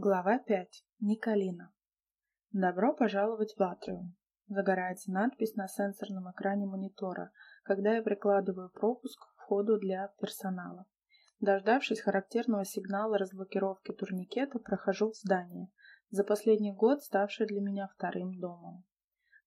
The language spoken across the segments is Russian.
Глава 5. Николина. Добро пожаловать в Атриум. Загорается надпись на сенсорном экране монитора, когда я прикладываю пропуск к входу для персонала. Дождавшись характерного сигнала разблокировки турникета, прохожу в здание, за последний год ставшее для меня вторым домом.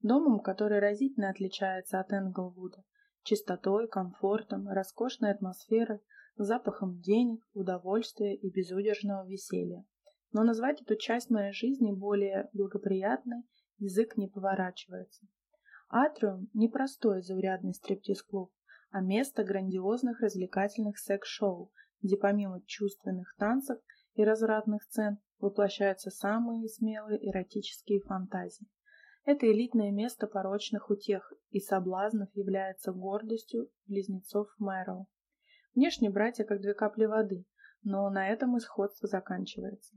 Домом, который разительно отличается от Энглвуда, чистотой, комфортом, роскошной атмосферой, запахом денег, удовольствия и безудержного веселья но назвать эту часть моей жизни более благоприятной язык не поворачивается. Атриум – не простой заурядный стриптиз-клуб, а место грандиозных развлекательных секс-шоу, где помимо чувственных танцев и развратных сцен воплощаются самые смелые эротические фантазии. Это элитное место порочных утех и соблазнов является гордостью близнецов Мэроу. Внешне братья как две капли воды, но на этом и сходство заканчивается.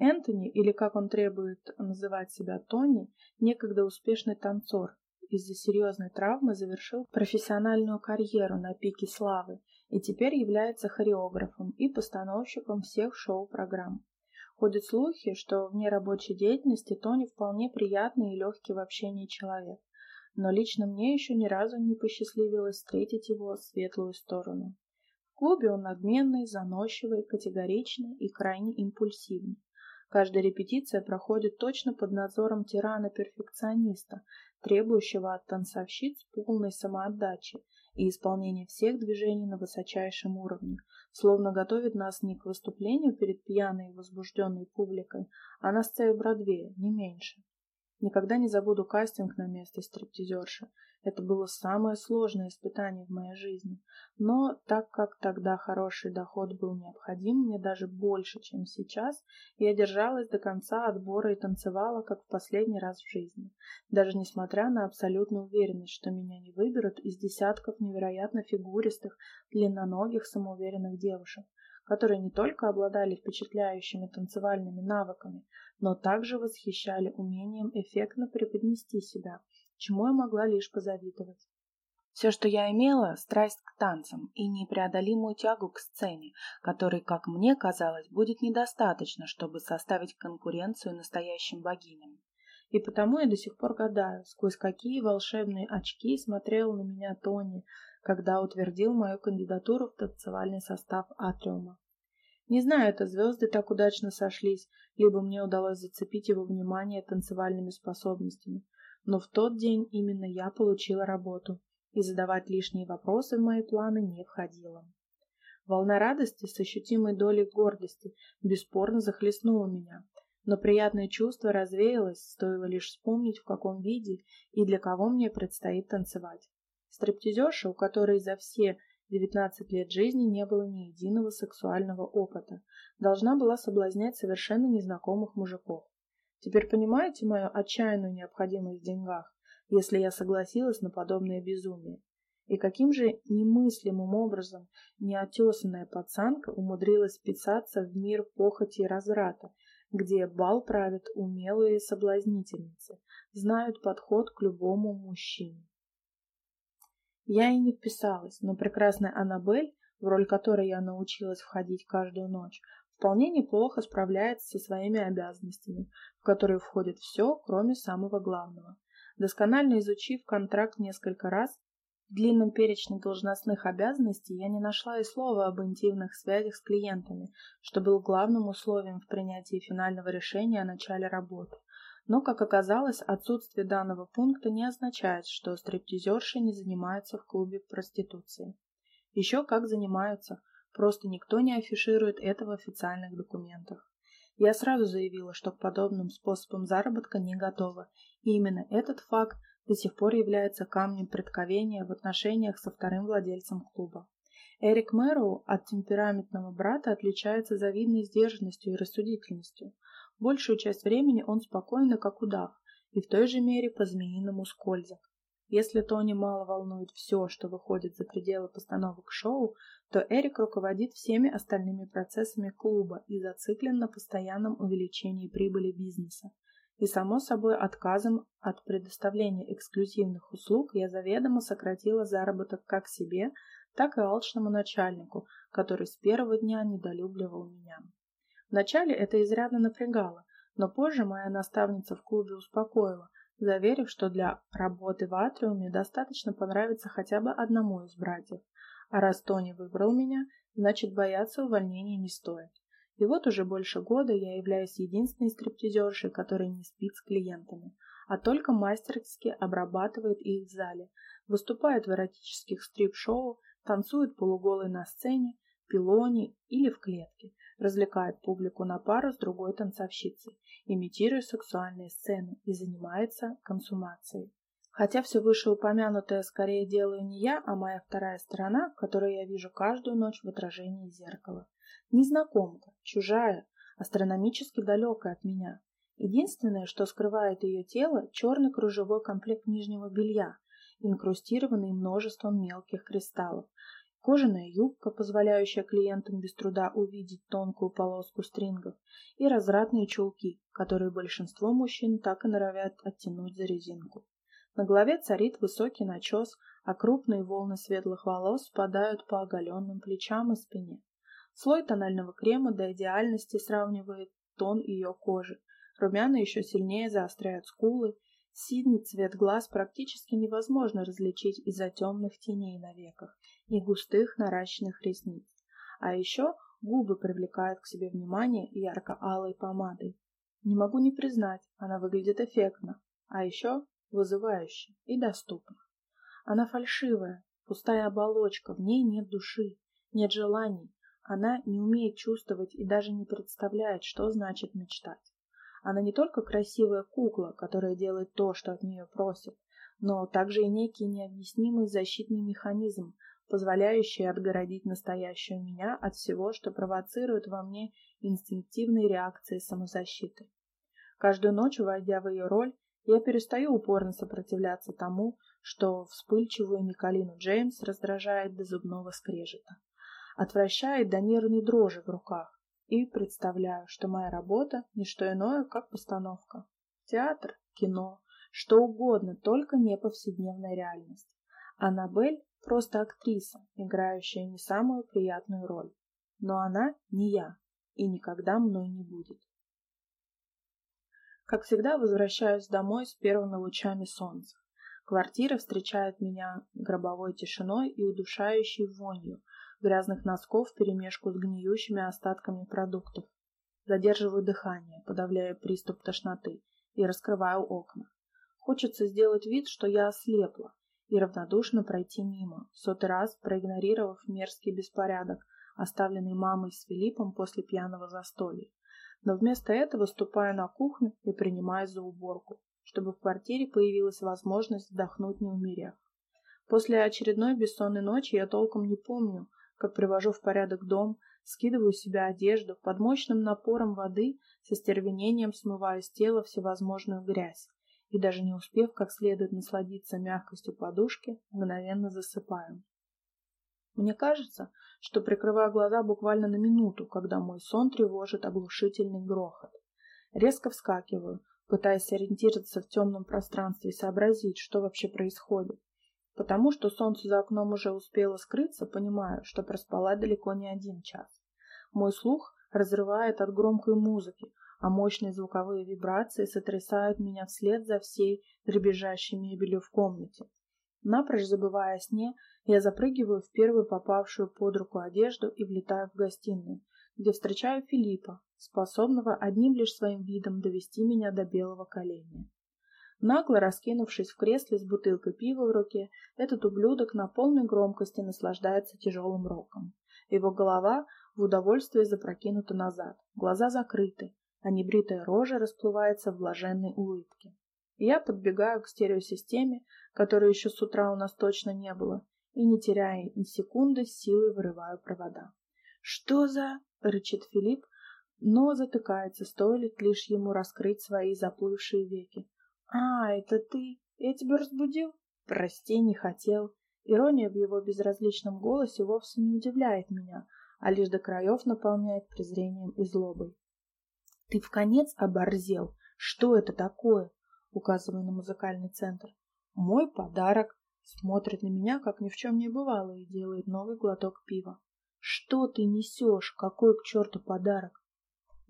Энтони, или как он требует называть себя Тони, некогда успешный танцор, из-за серьезной травмы завершил профессиональную карьеру на пике славы и теперь является хореографом и постановщиком всех шоу-программ. Ходят слухи, что вне рабочей деятельности Тони вполне приятный и легкий в общении человек, но лично мне еще ни разу не посчастливилось встретить его светлую сторону. В клубе он надменный, заносчивый, категоричный и крайне импульсивный. Каждая репетиция проходит точно под надзором тирана-перфекциониста, требующего от танцовщиц полной самоотдачи и исполнения всех движений на высочайшем уровне, словно готовит нас не к выступлению перед пьяной и возбужденной публикой, а на сцене Бродвея, не меньше. Никогда не забуду кастинг на место стриптизерши. Это было самое сложное испытание в моей жизни. Но так как тогда хороший доход был необходим мне даже больше, чем сейчас, я держалась до конца отбора и танцевала, как в последний раз в жизни. Даже несмотря на абсолютную уверенность, что меня не выберут из десятков невероятно фигуристых, длинноногих, самоуверенных девушек которые не только обладали впечатляющими танцевальными навыками, но также восхищали умением эффектно преподнести себя, чему я могла лишь позавидовать. Все, что я имела, страсть к танцам и непреодолимую тягу к сцене, которой, как мне казалось, будет недостаточно, чтобы составить конкуренцию настоящим богиням. И потому я до сих пор гадаю, сквозь какие волшебные очки смотрел на меня Тони, когда утвердил мою кандидатуру в танцевальный состав Атриума. Не знаю, это звезды так удачно сошлись, либо мне удалось зацепить его внимание танцевальными способностями, но в тот день именно я получила работу, и задавать лишние вопросы в мои планы не входило. Волна радости с ощутимой долей гордости бесспорно захлестнула меня, но приятное чувство развеялось, стоило лишь вспомнить, в каком виде и для кого мне предстоит танцевать. Стриптизерша, у которой за все 19 лет жизни не было ни единого сексуального опыта, должна была соблазнять совершенно незнакомых мужиков. Теперь понимаете мою отчаянную необходимость в деньгах, если я согласилась на подобное безумие? И каким же немыслимым образом неотесанная пацанка умудрилась вписаться в мир похоти и разврата, где бал правят умелые соблазнительницы, знают подход к любому мужчине. Я и не вписалась, но прекрасная Аннабель, в роль которой я научилась входить каждую ночь, вполне неплохо справляется со своими обязанностями, в которые входит все, кроме самого главного. Досконально изучив контракт несколько раз, в длинном перечне должностных обязанностей я не нашла и слова об интимных связях с клиентами, что был главным условием в принятии финального решения о начале работы. Но, как оказалось, отсутствие данного пункта не означает, что стриптизерши не занимаются в клубе проституцией. Еще как занимаются, просто никто не афиширует это в официальных документах. Я сразу заявила, что к подобным способам заработка не готова, и именно этот факт до сих пор является камнем преткновения в отношениях со вторым владельцем клуба. Эрик Мэроу от темпераментного брата отличается завидной сдержанностью и рассудительностью. Большую часть времени он спокойно, как удав, и в той же мере по-змеиному скользок. Если Тони мало волнует все, что выходит за пределы постановок шоу, то Эрик руководит всеми остальными процессами клуба и зациклен на постоянном увеличении прибыли бизнеса. И, само собой, отказом от предоставления эксклюзивных услуг я заведомо сократила заработок как себе, так и алчному начальнику, который с первого дня недолюбливал меня. Вначале это изрядно напрягало, но позже моя наставница в клубе успокоила, заверив, что для работы в атриуме достаточно понравиться хотя бы одному из братьев. А раз Тони выбрал меня, значит бояться увольнения не стоит. И вот уже больше года я являюсь единственной стриптизершей, которая не спит с клиентами, а только мастерски обрабатывает их в зале, выступает в эротических стрип-шоу, танцует полуголой на сцене, пилоне или в клетке, развлекает публику на пару с другой танцовщицей, имитируя сексуальные сцены и занимается консумацией. Хотя все вышеупомянутое скорее делаю не я, а моя вторая сторона, которую я вижу каждую ночь в отражении зеркала. Незнакомка, чужая, астрономически далекая от меня. Единственное, что скрывает ее тело, черный кружевой комплект нижнего белья, инкрустированный множеством мелких кристаллов, кожаная юбка, позволяющая клиентам без труда увидеть тонкую полоску стрингов, и развратные чулки, которые большинство мужчин так и норовят оттянуть за резинку. На голове царит высокий начес, а крупные волны светлых волос спадают по оголенным плечам и спине. Слой тонального крема до идеальности сравнивает тон ее кожи. Румяна еще сильнее заостряют скулы, Синий цвет глаз практически невозможно различить из-за темных теней на веках и густых наращенных ресниц. А еще губы привлекают к себе внимание ярко-алой помадой. Не могу не признать, она выглядит эффектно, а еще вызывающе и доступно. Она фальшивая, пустая оболочка, в ней нет души, нет желаний, она не умеет чувствовать и даже не представляет, что значит мечтать. Она не только красивая кукла, которая делает то, что от нее просят, но также и некий необъяснимый защитный механизм, позволяющий отгородить настоящую меня от всего, что провоцирует во мне инстинктивные реакции самозащиты. Каждую ночь, войдя в ее роль, я перестаю упорно сопротивляться тому, что вспыльчивую Николину Джеймс раздражает до зубного скрежета, отвращает до нервной дрожи в руках, и представляю, что моя работа – не что иное, как постановка. Театр, кино, что угодно, только не повседневная реальность. Аннабель – просто актриса, играющая не самую приятную роль. Но она не я и никогда мной не будет. Как всегда, возвращаюсь домой с первыми лучами солнца. Квартира встречает меня гробовой тишиной и удушающей вонью, грязных носков вперемешку с гниющими остатками продуктов. Задерживаю дыхание, подавляя приступ тошноты, и раскрываю окна. Хочется сделать вид, что я ослепла, и равнодушно пройти мимо, сотый раз проигнорировав мерзкий беспорядок, оставленный мамой с Филиппом после пьяного застолья. Но вместо этого ступаю на кухню и принимаюсь за уборку, чтобы в квартире появилась возможность вдохнуть, не умерев. После очередной бессонной ночи я толком не помню, как привожу в порядок дом, скидываю с себя одежду, под мощным напором воды со стервенением смываю с тела всевозможную грязь и даже не успев как следует насладиться мягкостью подушки, мгновенно засыпаю. Мне кажется, что прикрываю глаза буквально на минуту, когда мой сон тревожит оглушительный грохот. Резко вскакиваю, пытаясь ориентироваться в темном пространстве и сообразить, что вообще происходит. Потому что солнце за окном уже успело скрыться, понимаю, что проспала далеко не один час. Мой слух разрывает от громкой музыки, а мощные звуковые вибрации сотрясают меня вслед за всей дребезжащей мебелью в комнате. Напрочь забывая о сне, я запрыгиваю в первую попавшую под руку одежду и влетаю в гостиную, где встречаю Филиппа, способного одним лишь своим видом довести меня до белого коленя. Нагло раскинувшись в кресле с бутылкой пива в руке, этот ублюдок на полной громкости наслаждается тяжелым роком. Его голова в удовольствии запрокинута назад, глаза закрыты, а небритая рожа расплывается в блаженной улыбке. я подбегаю к стереосистеме, которой еще с утра у нас точно не было, и, не теряя ни секунды, силой вырываю провода. «Что за...» — рычит Филипп, но затыкается, стоит лишь ему раскрыть свои заплывшие веки. «А, это ты? Я тебя разбудил?» «Прости, не хотел». Ирония в его безразличном голосе вовсе не удивляет меня, а лишь до краев наполняет презрением и злобой. «Ты в конец оборзел? Что это такое?» указывая на музыкальный центр. «Мой подарок!» Смотрит на меня, как ни в чем не бывало, и делает новый глоток пива. «Что ты несешь? Какой к черту подарок?»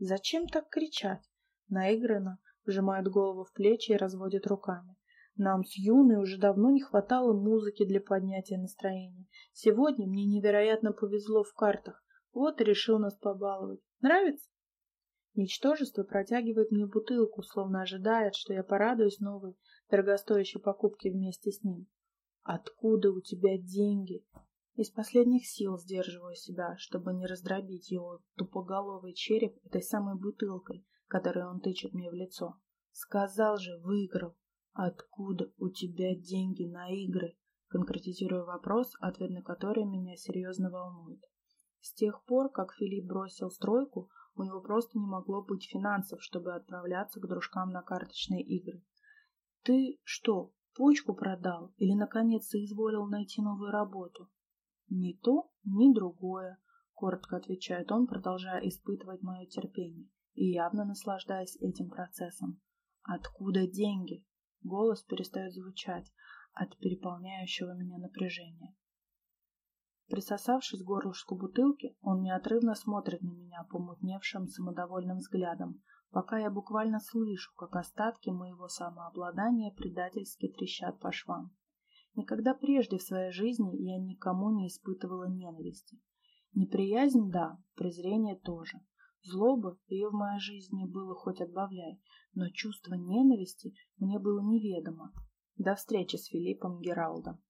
Зачем так кричать? Наигранно вжимает голову в плечи и разводит руками. Нам с Юной уже давно не хватало музыки для поднятия настроения. Сегодня мне невероятно повезло в картах. Вот и решил нас побаловать. Нравится? Ничтожество протягивает мне бутылку, словно ожидает, что я порадуюсь новой, дорогостоящей покупке вместе с ним. Откуда у тебя деньги? Из последних сил сдерживаю себя, чтобы не раздробить его тупоголовый череп этой самой бутылкой, которой он тычет мне в лицо. Сказал же, выиграл. Откуда у тебя деньги на игры? Конкретизирую вопрос, ответ на который меня серьезно волнует. С тех пор, как Филипп бросил стройку, у него просто не могло быть финансов, чтобы отправляться к дружкам на карточные игры. Ты что, почку продал или наконец изволил найти новую работу? Ни то, ни другое, коротко отвечает он, продолжая испытывать мое терпение и явно наслаждаясь этим процессом. Откуда деньги? Голос перестает звучать от переполняющего меня напряжения. Присосавшись к горлышку бутылки, он неотрывно смотрит на меня помутневшим самодовольным взглядом, пока я буквально слышу, как остатки моего самообладания предательски трещат по швам. Никогда прежде в своей жизни я никому не испытывала ненависти. Неприязнь – да, презрение тоже. Злоба ее в моей жизни было хоть отбавляй, но чувство ненависти мне было неведомо. До встречи с Филиппом Гералдом.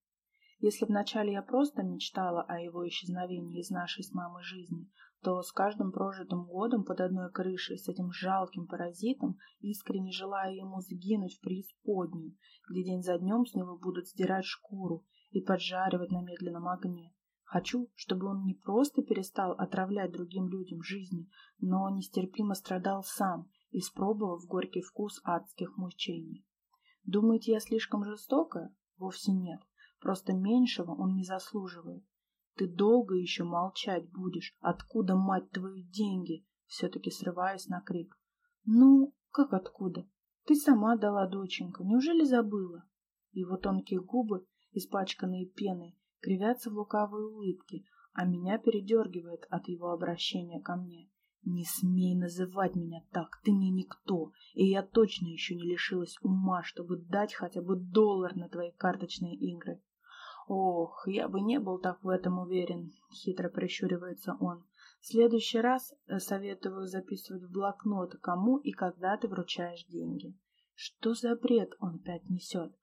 Если вначале я просто мечтала о его исчезновении из нашей с мамой жизни, то с каждым прожитым годом под одной крышей с этим жалким паразитом, искренне желая ему сгинуть в преисподнюю, где день за днем с него будут сдирать шкуру и поджаривать на медленном огне. Хочу, чтобы он не просто перестал отравлять другим людям жизни, но нестерпимо страдал сам, испробовав горький вкус адских мучений. Думаете, я слишком жестокая? Вовсе нет. Просто меньшего он не заслуживает. Ты долго еще молчать будешь. Откуда, мать твою, деньги? Все-таки срываясь на крик. Ну, как откуда? Ты сама дала, доченька. Неужели забыла? Его тонкие губы, испачканные пеной, кривятся в лукавой улыбке, а меня передергивает от его обращения ко мне. Не смей называть меня так, ты мне никто, и я точно еще не лишилась ума, чтобы дать хотя бы доллар на твои карточные игры. Ох, я бы не был так в этом уверен, хитро прищуривается он. В следующий раз э, советую записывать в блокнот, кому и когда ты вручаешь деньги. Что за бред он опять несет?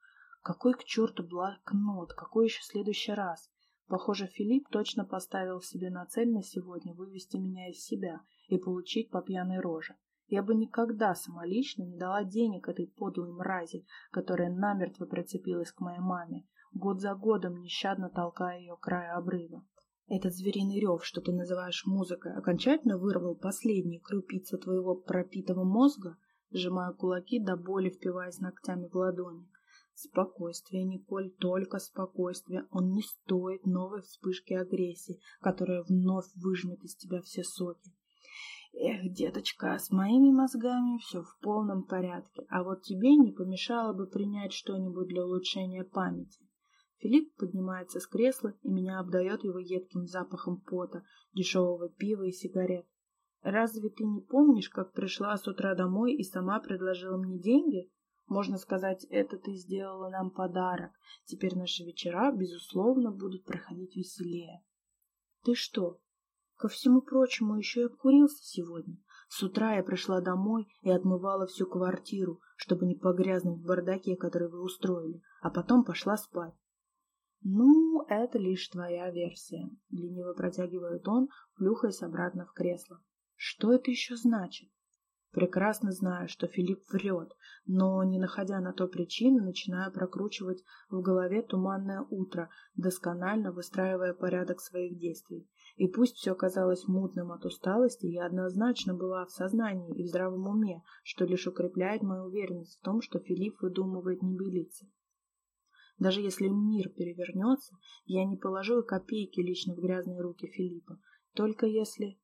Какой к черту блокнот? Какой еще следующий раз? Похоже, Филипп точно поставил себе на цель на сегодня вывести меня из себя и получить по пьяной роже. Я бы никогда самолично не дала денег этой подлой мрази, которая намертво прицепилась к моей маме, год за годом нещадно толкая ее к краю обрыва. Этот звериный рев, что ты называешь музыкой, окончательно вырвал последние крупицы твоего пропитого мозга, сжимая кулаки до боли, впиваясь ногтями в ладони. Спокойствие, Николь, только спокойствие. Он не стоит новой вспышки агрессии, которая вновь выжмет из тебя все соки. Эх, деточка, с моими мозгами все в полном порядке, а вот тебе не помешало бы принять что-нибудь для улучшения памяти. Филипп поднимается с кресла и меня обдает его едким запахом пота, дешевого пива и сигарет. Разве ты не помнишь, как пришла с утра домой и сама предложила мне деньги? Можно сказать, это ты сделала нам подарок. Теперь наши вечера, безусловно, будут проходить веселее. Ты что? Ко всему прочему, еще и обкурился сегодня. С утра я пришла домой и отмывала всю квартиру, чтобы не погрязнуть в бардаке, который вы устроили, а потом пошла спать. «Ну, это лишь твоя версия», — лениво протягивает он, плюхаясь обратно в кресло. «Что это еще значит?» Прекрасно знаю, что Филипп врет, но, не находя на то причины, начинаю прокручивать в голове туманное утро, досконально выстраивая порядок своих действий. И пусть все казалось мутным от усталости, я однозначно была в сознании и в здравом уме, что лишь укрепляет мою уверенность в том, что Филипп выдумывает небылицы. Даже если мир перевернется, я не положу и копейки лично в грязные руки Филиппа. Только если...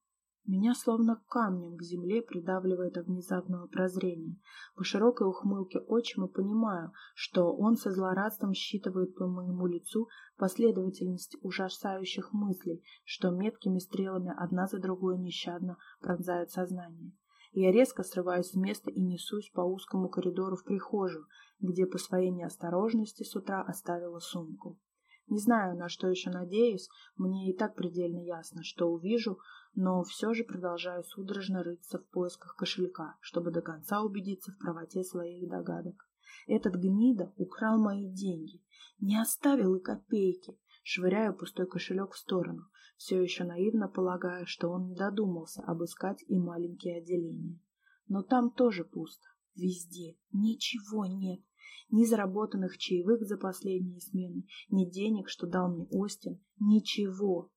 Меня словно камнем к земле придавливает от внезапного прозрения. По широкой ухмылке отчима понимаю, что он со злорадством считывает по моему лицу последовательность ужасающих мыслей, что меткими стрелами одна за другой нещадно пронзают сознание. Я резко срываюсь с места и несусь по узкому коридору в прихожую, где по своей неосторожности с утра оставила сумку. Не знаю, на что еще надеюсь, мне и так предельно ясно, что увижу, но все же продолжаю судорожно рыться в поисках кошелька, чтобы до конца убедиться в правоте своих догадок. Этот гнида украл мои деньги, не оставил и копейки. Швыряю пустой кошелек в сторону, все еще наивно полагая, что он не додумался обыскать и маленькие отделения. Но там тоже пусто. Везде. Ничего нет. Ни заработанных чаевых за последние смены, ни денег, что дал мне Остин. Ничего.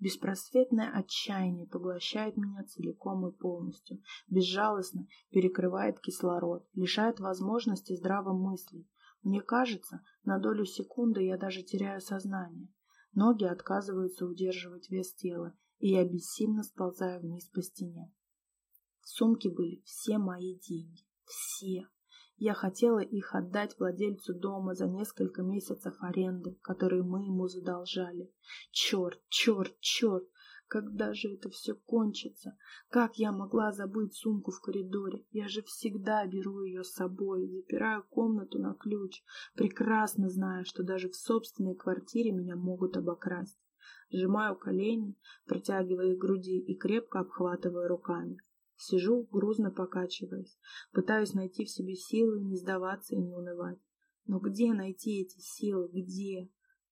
Беспросветное отчаяние поглощает меня целиком и полностью, безжалостно перекрывает кислород, лишает возможности здраво мыслить. Мне кажется, на долю секунды я даже теряю сознание. Ноги отказываются удерживать вес тела, и я бессильно сползаю вниз по стене. В сумке были все мои деньги. Все. Я хотела их отдать владельцу дома за несколько месяцев аренды, которые мы ему задолжали. Черт, черт, черт! Когда же это все кончится? Как я могла забыть сумку в коридоре? Я же всегда беру ее с собой, запираю комнату на ключ, прекрасно зная, что даже в собственной квартире меня могут обокрасть. Сжимаю колени, к груди и крепко обхватываю руками. Сижу, грузно покачиваясь, пытаюсь найти в себе силы, не сдаваться и не унывать. Но где найти эти силы? Где?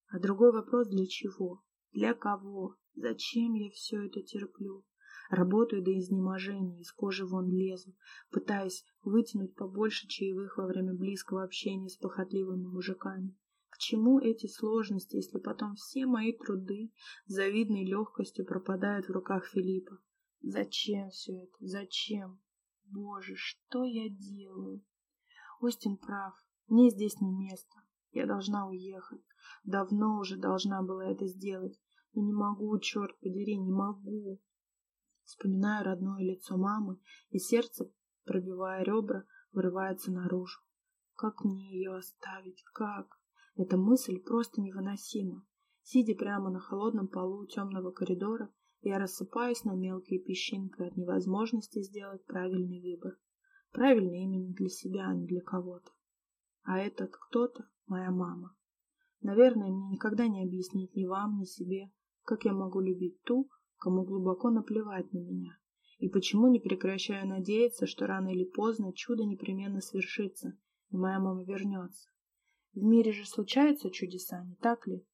А другой вопрос, для чего? Для кого? Зачем я все это терплю? Работаю до изнеможения, из кожи вон лезу, пытаясь вытянуть побольше чаевых во время близкого общения с похотливыми мужиками. К чему эти сложности, если потом все мои труды с завидной легкостью пропадают в руках Филиппа? Зачем все это? Зачем? Боже, что я делаю? Остин прав. Мне здесь не место. Я должна уехать. Давно уже должна была это сделать. Но не могу, черт подери, не могу. Вспоминаю родное лицо мамы, и сердце, пробивая ребра, вырывается наружу. Как мне ее оставить? Как? Эта мысль просто невыносима. Сидя прямо на холодном полу темного коридора, я рассыпаюсь на мелкие песчинки от невозможности сделать правильный выбор. Правильный именно для себя, а не для кого-то. А этот кто-то — моя мама. Наверное, мне никогда не объяснить ни вам, ни себе, как я могу любить ту, кому глубоко наплевать на меня, и почему не прекращаю надеяться, что рано или поздно чудо непременно свершится, и моя мама вернется. В мире же случаются чудеса, не так ли?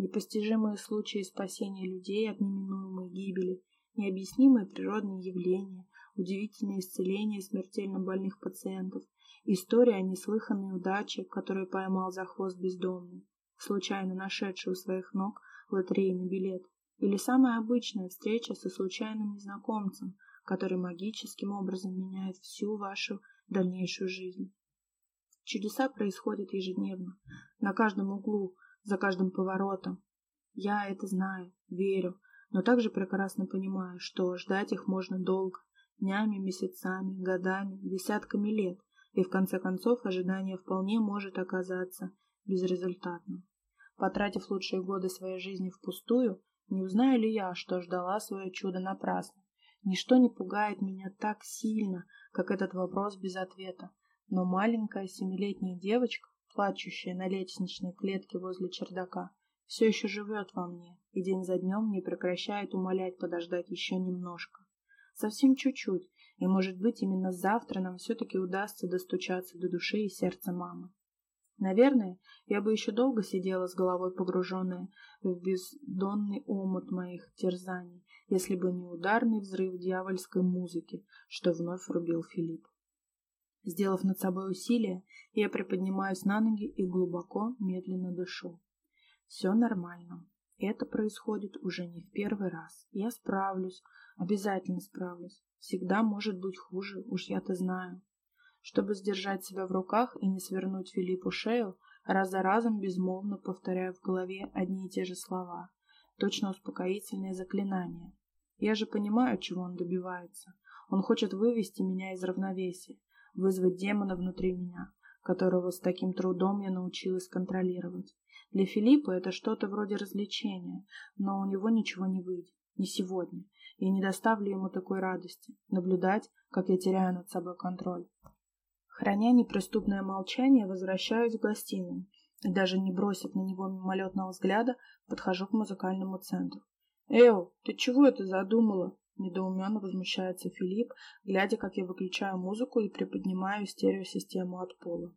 непостижимые случаи спасения людей от неминуемой гибели, необъяснимые природные явления, удивительные исцеления смертельно больных пациентов, история о неслыханной удаче, которую поймал за хвост бездомный, случайно нашедший у своих ног лотерейный билет, или самая обычная встреча со случайным незнакомцем, который магическим образом меняет всю вашу дальнейшую жизнь. Чудеса происходят ежедневно, на каждом углу, за каждым поворотом. Я это знаю, верю, но также прекрасно понимаю, что ждать их можно долго, днями, месяцами, годами, десятками лет, и в конце концов ожидание вполне может оказаться безрезультатным. Потратив лучшие годы своей жизни впустую, не узнаю ли я, что ждала свое чудо напрасно? Ничто не пугает меня так сильно, как этот вопрос без ответа. Но маленькая семилетняя девочка плачущая на лестничной клетке возле чердака, все еще живет во мне и день за днем не прекращает умолять подождать еще немножко. Совсем чуть-чуть, и, может быть, именно завтра нам все-таки удастся достучаться до души и сердца мамы. Наверное, я бы еще долго сидела с головой погруженная в бездонный омут моих терзаний, если бы не ударный взрыв дьявольской музыки, что вновь рубил Филипп. Сделав над собой усилие, я приподнимаюсь на ноги и глубоко, медленно дышу. Все нормально. Это происходит уже не в первый раз. Я справлюсь, обязательно справлюсь. Всегда может быть хуже, уж я-то знаю. Чтобы сдержать себя в руках и не свернуть Филиппу шею, раз за разом безмолвно повторяю в голове одни и те же слова. Точно успокоительные заклинания. Я же понимаю, чего он добивается. Он хочет вывести меня из равновесия, вызвать демона внутри меня, которого с таким трудом я научилась контролировать. Для Филиппа это что-то вроде развлечения, но у него ничего не выйдет. Не сегодня. и не доставлю ему такой радости наблюдать, как я теряю над собой контроль. Храня неприступное молчание, возвращаюсь в гостиную и даже не бросив на него мимолетного взгляда, подхожу к музыкальному центру. «Эл, ты чего это задумала?» Недоуменно возмущается Филипп, глядя, как я выключаю музыку и приподнимаю стереосистему от пола.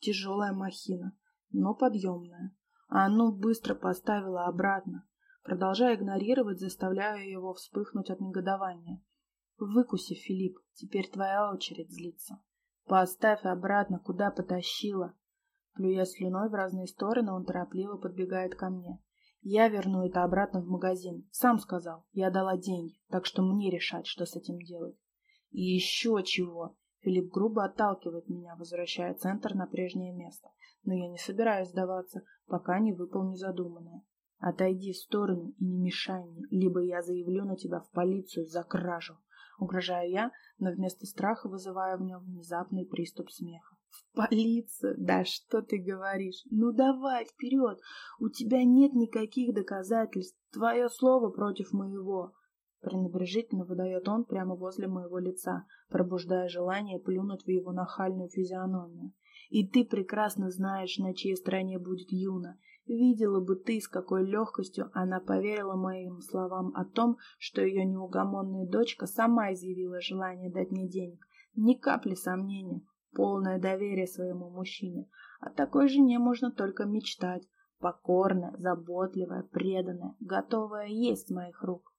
Тяжелая махина, но подъемная. А ну быстро поставила обратно. Продолжая игнорировать, заставляю его вспыхнуть от негодования. Выкуси, Филипп, теперь твоя очередь злиться. Поставь обратно, куда потащила. Плюя слюной в разные стороны, он торопливо подбегает ко мне. Я верну это обратно в магазин. Сам сказал, я дала деньги, так что мне решать, что с этим делать. И еще чего. Филипп грубо отталкивает меня, возвращая центр на прежнее место. Но я не собираюсь сдаваться, пока не выполню задуманное. Отойди в сторону и не мешай мне, либо я заявлю на тебя в полицию за кражу. Угрожаю я, но вместо страха вызываю в нем внезапный приступ смеха. В полицию? Да что ты говоришь? Ну давай, вперед! У тебя нет никаких доказательств. Твое слово против моего. Пренебрежительно выдает он прямо возле моего лица, пробуждая желание плюнуть в его нахальную физиономию. И ты прекрасно знаешь, на чьей стороне будет Юна. Видела бы ты, с какой легкостью она поверила моим словам о том, что ее неугомонная дочка сама изъявила желание дать мне денег. Ни капли сомнения полное доверие своему мужчине. О такой жене можно только мечтать. Покорная, заботливая, преданная, готовая есть с моих рук.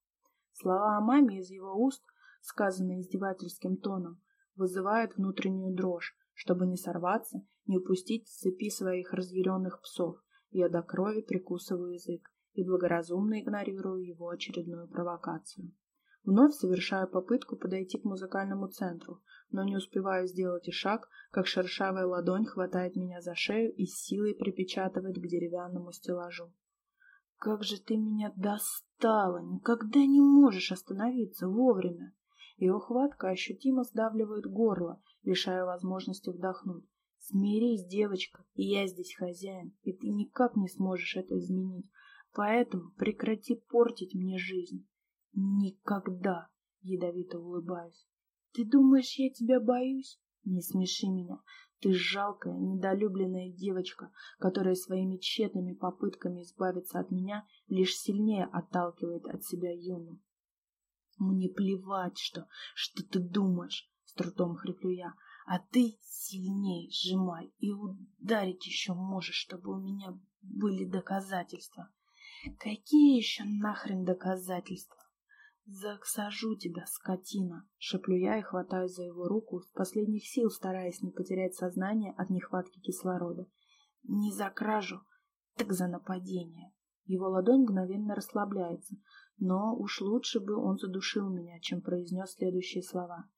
Слова о маме из его уст, сказанные издевательским тоном, вызывают внутреннюю дрожь. Чтобы не сорваться, не упустить цепи своих разъяренных псов, я до крови прикусываю язык и благоразумно игнорирую его очередную провокацию. Вновь совершаю попытку подойти к музыкальному центру, но не успеваю сделать и шаг, как шершавая ладонь хватает меня за шею и силой припечатывает к деревянному стеллажу. «Как же ты меня достала! Никогда не можешь остановиться вовремя!» Его хватка ощутимо сдавливает горло, лишая возможности вдохнуть. «Смирись, девочка, и я здесь хозяин, и ты никак не сможешь это изменить, поэтому прекрати портить мне жизнь». Никогда, ядовито улыбаюсь. Ты думаешь, я тебя боюсь? Не смеши меня. Ты жалкая, недолюбленная девочка, которая своими тщетными попытками избавиться от меня лишь сильнее отталкивает от себя Юну. Мне плевать, что, что ты думаешь, с трудом хриплю я, а ты сильнее сжимай и ударить еще можешь, чтобы у меня были доказательства. Какие еще нахрен доказательства? «Засажу тебя, скотина!» — шеплю я и хватаюсь за его руку, с последних сил стараясь не потерять сознание от нехватки кислорода. «Не за кражу, так за нападение!» Его ладонь мгновенно расслабляется, но уж лучше бы он задушил меня, чем произнес следующие слова.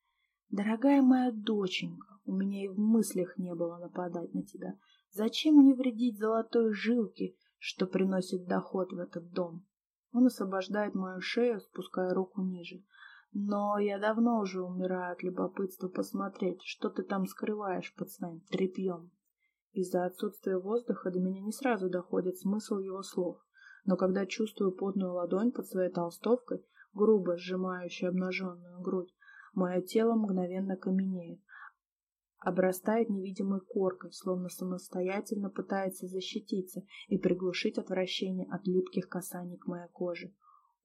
«Дорогая моя доченька, у меня и в мыслях не было нападать на тебя. Зачем мне вредить золотой жилке, что приносит доход в этот дом?» Он освобождает мою шею, спуская руку ниже. Но я давно уже умираю от любопытства посмотреть, что ты там скрываешь под своим тряпьем. Из-за отсутствия воздуха до меня не сразу доходит смысл его слов, но когда чувствую потную ладонь под своей толстовкой, грубо сжимающую обнаженную грудь, мое тело мгновенно каменеет, обрастает невидимой коркой, словно самостоятельно пытается защититься и приглушить отвращение от липких касаний к моей коже.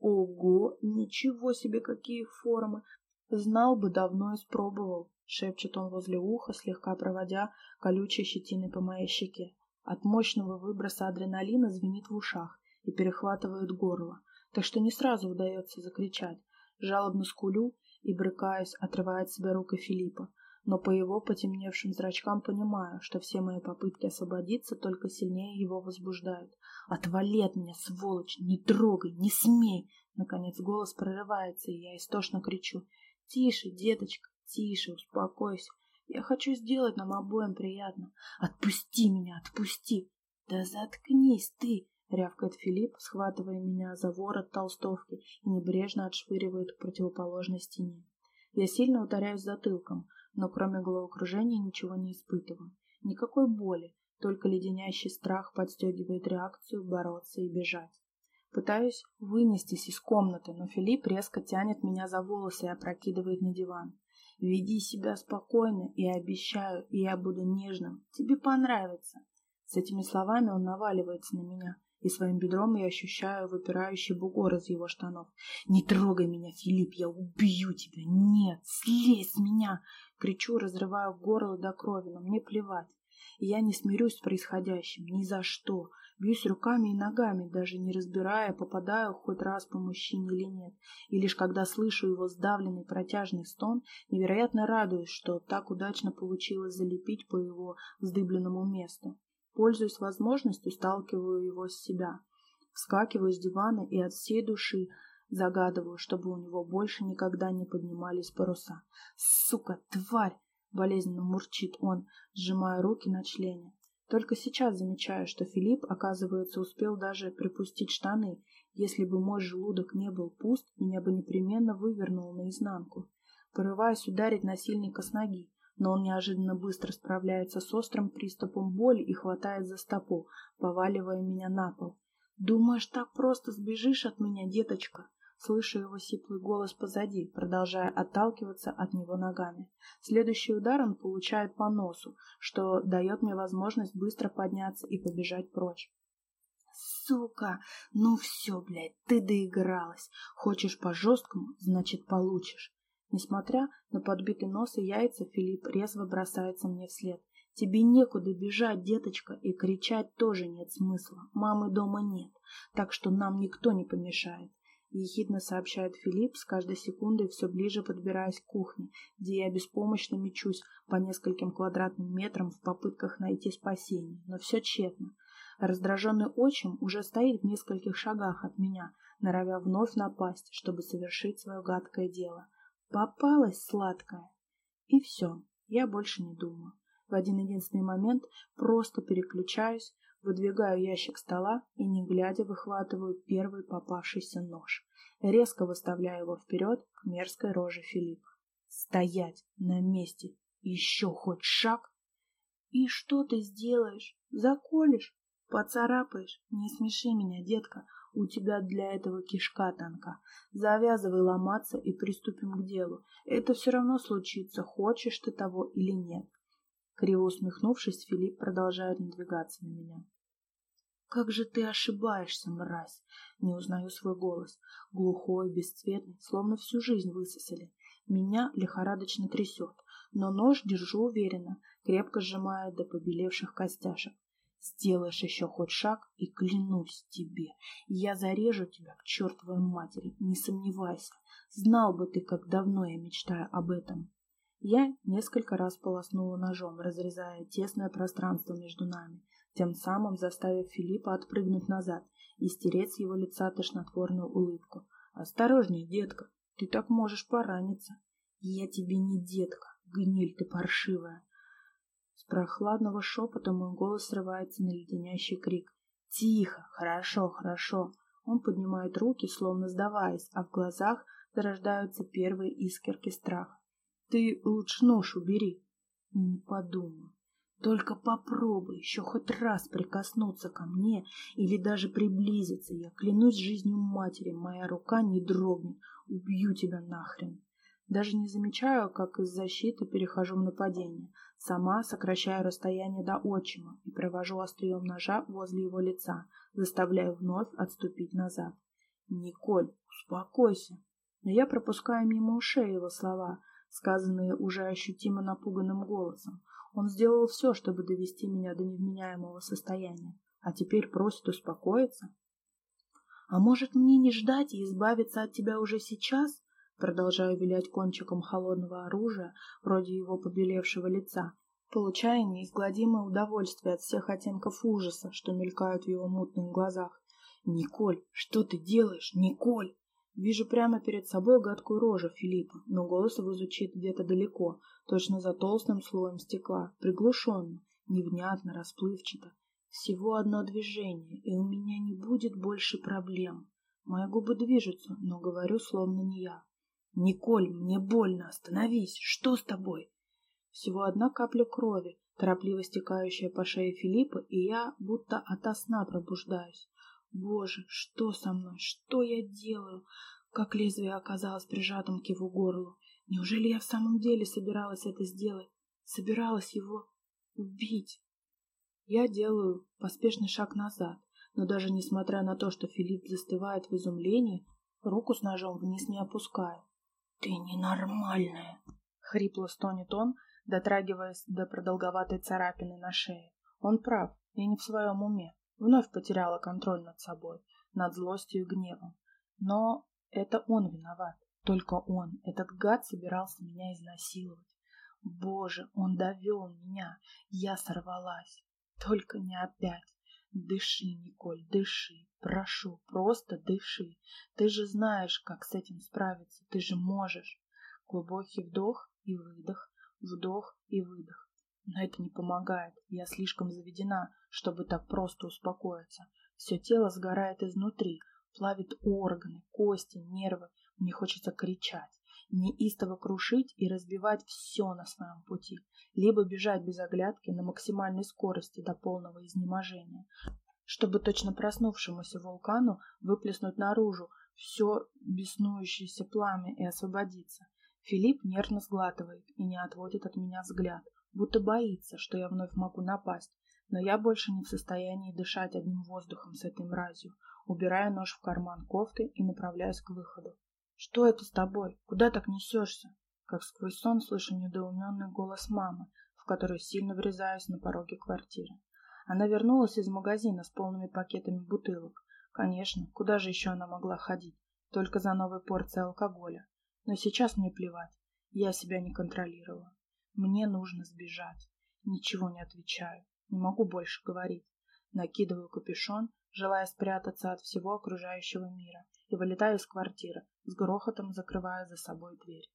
Ого, ничего себе какие формы! Знал бы, давно испробовал, шепчет он возле уха, слегка проводя колючей щетиной по моей щеке. От мощного выброса адреналина звенит в ушах и перехватывает горло, так что не сразу удается закричать. Жалобно скулю и, брыкаясь, отрывая от себя руки Филиппа но по его потемневшим зрачкам понимаю, что все мои попытки освободиться только сильнее его возбуждают. «Отвали от меня, сволочь! Не трогай! Не смей!» Наконец голос прорывается, и я истошно кричу. «Тише, деточка, тише, успокойся. Я хочу сделать нам обоим приятно. Отпусти меня, отпусти!» «Да заткнись ты!» — рявкает Филипп, схватывая меня за ворот толстовки и небрежно отшвыривает к противоположной стене. Я сильно ударяюсь затылком, но кроме головокружения ничего не испытываю. Никакой боли, только леденящий страх подстегивает реакцию бороться и бежать. Пытаюсь вынестись из комнаты, но Филипп резко тянет меня за волосы и опрокидывает на диван. Веди себя спокойно и обещаю, и я буду нежным. Тебе понравится. С этими словами он наваливается на меня, и своим бедром я ощущаю выпирающий бугор из его штанов. «Не трогай меня, Филипп, я убью тебя! Нет, слезь с меня!» Кричу, разрываю горло до крови, но мне плевать. И я не смирюсь с происходящим, ни за что. Бьюсь руками и ногами, даже не разбирая, попадаю хоть раз по мужчине или нет. И лишь когда слышу его сдавленный протяжный стон, невероятно радуюсь, что так удачно получилось залепить по его вздыбленному месту. Пользуясь возможностью, сталкиваю его с себя. Вскакиваю с дивана и от всей души загадываю, чтобы у него больше никогда не поднимались паруса. «Сука, тварь!» — болезненно мурчит он, сжимая руки на члене. Только сейчас замечаю, что Филипп, оказывается, успел даже припустить штаны. Если бы мой желудок не был пуст, меня бы непременно вывернул наизнанку. Порываюсь ударить насильника с ноги, но он неожиданно быстро справляется с острым приступом боли и хватает за стопу, поваливая меня на пол. «Думаешь, так просто сбежишь от меня, деточка?» Слышу его сиплый голос позади, продолжая отталкиваться от него ногами. Следующий удар он получает по носу, что дает мне возможность быстро подняться и побежать прочь. «Сука! Ну все, блядь, ты доигралась. Хочешь по-жесткому, значит, получишь. Несмотря на подбитый нос и яйца, Филипп резво бросается мне вслед. «Тебе некуда бежать, деточка, и кричать тоже нет смысла. Мамы дома нет, так что нам никто не помешает. Ехидно сообщает Филипп, с каждой секундой все ближе подбираясь к кухне, где я беспомощно мечусь по нескольким квадратным метрам в попытках найти спасение, но все тщетно. Раздраженный отчим уже стоит в нескольких шагах от меня, норовя вновь напасть, чтобы совершить свое гадкое дело. Попалась сладкая. И все, я больше не думаю. В один единственный момент просто переключаюсь, выдвигаю ящик стола и, не глядя, выхватываю первый попавшийся нож. Резко выставляю его вперед к мерзкой роже Филиппа. Стоять на месте. Еще хоть шаг. И что ты сделаешь? Заколешь? Поцарапаешь? Не смеши меня, детка. У тебя для этого кишка танка. Завязывай ломаться и приступим к делу. Это все равно случится, хочешь ты того или нет. Криво усмехнувшись, Филипп продолжает надвигаться на меня. «Как же ты ошибаешься, мразь!» Не узнаю свой голос. Глухой, бесцветный, словно всю жизнь высосали. Меня лихорадочно трясет, но нож держу уверенно, крепко сжимая до побелевших костяшек. Сделаешь еще хоть шаг, и клянусь тебе, я зарежу тебя к чертовой матери, не сомневайся. Знал бы ты, как давно я мечтаю об этом. Я несколько раз полоснула ножом, разрезая тесное пространство между нами, тем самым заставив Филиппа отпрыгнуть назад и стереть с его лица тошнотворную улыбку. «Осторожней, детка, ты так можешь пораниться». «Я тебе не детка, гниль ты паршивая», с прохладного шепота мой голос срывается на леденящий крик. «Тихо! Хорошо, хорошо!» Он поднимает руки, словно сдаваясь, а в глазах зарождаются первые искорки страха. «Ты лучше нож убери!» И не подумаю. Только попробуй еще хоть раз прикоснуться ко мне или даже приблизиться. Я клянусь жизнью матери, моя рука не дрогнет. Убью тебя нахрен. Даже не замечаю, как из защиты перехожу в нападение. Сама сокращаю расстояние до отчима и провожу острием ножа возле его лица, заставляю вновь отступить назад. «Николь, успокойся!» Но я пропускаю мимо ушей его слова, сказанные уже ощутимо напуганным голосом. Он сделал все, чтобы довести меня до невменяемого состояния, а теперь просит успокоиться. «А может, мне не ждать и избавиться от тебя уже сейчас?» Продолжая вилять кончиком холодного оружия, вроде его побелевшего лица, получая неизгладимое удовольствие от всех оттенков ужаса, что мелькают в его мутных глазах. «Николь, что ты делаешь, Николь?» Вижу прямо перед собой гадкую рожу Филиппа, но голос его звучит где-то далеко, точно за толстым слоем стекла, приглушенно, невнятно, расплывчато. Всего одно движение, и у меня не будет больше проблем. Мои губы движутся, но говорю словно не я. «Николь, мне больно, остановись! Что с тобой?» Всего одна капля крови, торопливо стекающая по шее Филиппа, и я будто ото сна пробуждаюсь. Боже, что со мной? Что я делаю? Как лезвие оказалось прижатым к его горлу. Неужели я в самом деле собиралась это сделать? Собиралась его убить? Я делаю поспешный шаг назад, но даже несмотря на то, что Филипп застывает в изумлении, руку с ножом вниз не опускаю. «Ты ненормальная!» — хрипло стонет он, дотрагиваясь до продолговатой царапины на шее. Он прав, я не в своем уме. Вновь потеряла контроль над собой, над злостью и гневом. Но это он виноват. Только он, этот гад, собирался меня изнасиловать. Боже, он довел меня. Я сорвалась. Только не опять. Дыши, Николь, дыши. Прошу, просто дыши. Ты же знаешь, как с этим справиться. Ты же можешь. Глубокий вдох и выдох, вдох и выдох. Но это не помогает. Я слишком заведена, чтобы так просто успокоиться. Все тело сгорает изнутри, плавит органы, кости, нервы. Мне хочется кричать, неистово крушить и разбивать все на своем пути, либо бежать без оглядки на максимальной скорости до полного изнеможения, чтобы точно проснувшемуся вулкану выплеснуть наружу все беснующееся пламя и освободиться. Филипп нервно сглатывает и не отводит от меня взгляд, будто боится, что я вновь могу напасть, но я больше не в состоянии дышать одним воздухом с этой мразью, убирая нож в карман кофты и направляюсь к выходу. «Что это с тобой? Куда так несешься?» Как сквозь сон слышу недоуменный голос мамы, в который сильно врезаюсь на пороге квартиры. Она вернулась из магазина с полными пакетами бутылок. Конечно, куда же еще она могла ходить? Только за новой порцией алкоголя. Но сейчас мне плевать. Я себя не контролировала. Мне нужно сбежать. Ничего не отвечаю. Не могу больше говорить. Накидываю капюшон, желая спрятаться от всего окружающего мира, и вылетаю из квартиры, с грохотом закрывая за собой дверь.